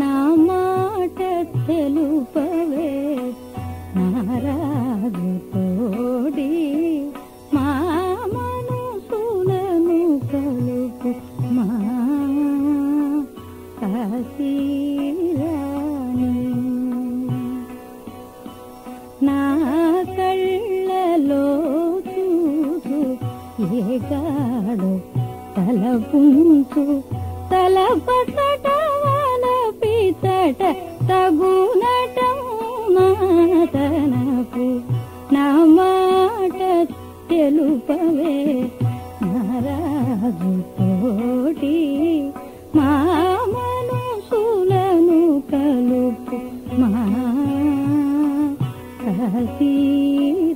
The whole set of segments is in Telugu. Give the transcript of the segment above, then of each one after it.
నా మాట తెలుపవే. నారాజు తోడి మా మనసులను కలుపు మా కాశీరాణి నా కళ్ళలో చూసు ఏగాడు తలపుంచు తలపతట పితట తగునటం మాతనపు నా మాట తెలుపవే నారాజు తోటి మా మనసులను కలుపు మా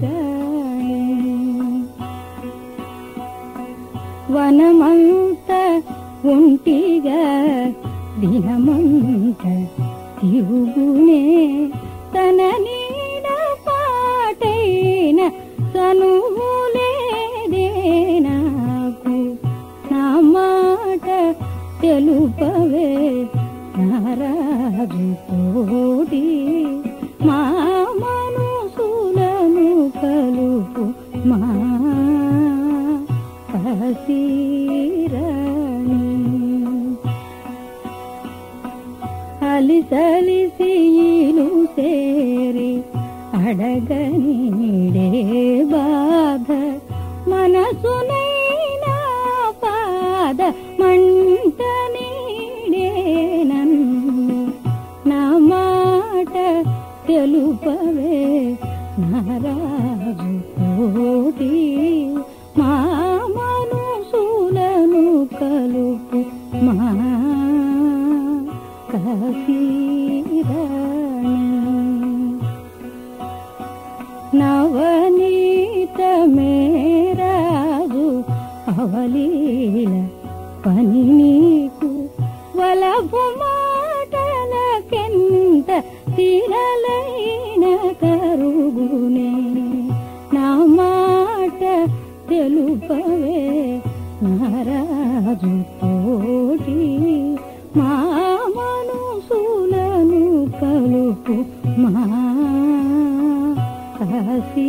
కాశీరాణి వనమంత ఒంటిగా దినమంత తిరుగునే తన నీడ పాటైన సనువులేదే నాకు నా మాట తెలుపవే నారాజు తోడి మా మనసులను కలుపు మా కాశీరాణి అలిసలిసీలు సేరి అడగనీడే బాధ. మనసునైనా పాద మంట నీడే నన్ను. నా మాట తెలుపవే నారాజు కోటి. మా నవనీత మేరాజు అవలీల పని నీకు వలపు మాటలకెంత తిరలైన కరుగునే నా మాట తెలుపవే నారాజు తోటి మా మనసులను కలుపు మా కాశీ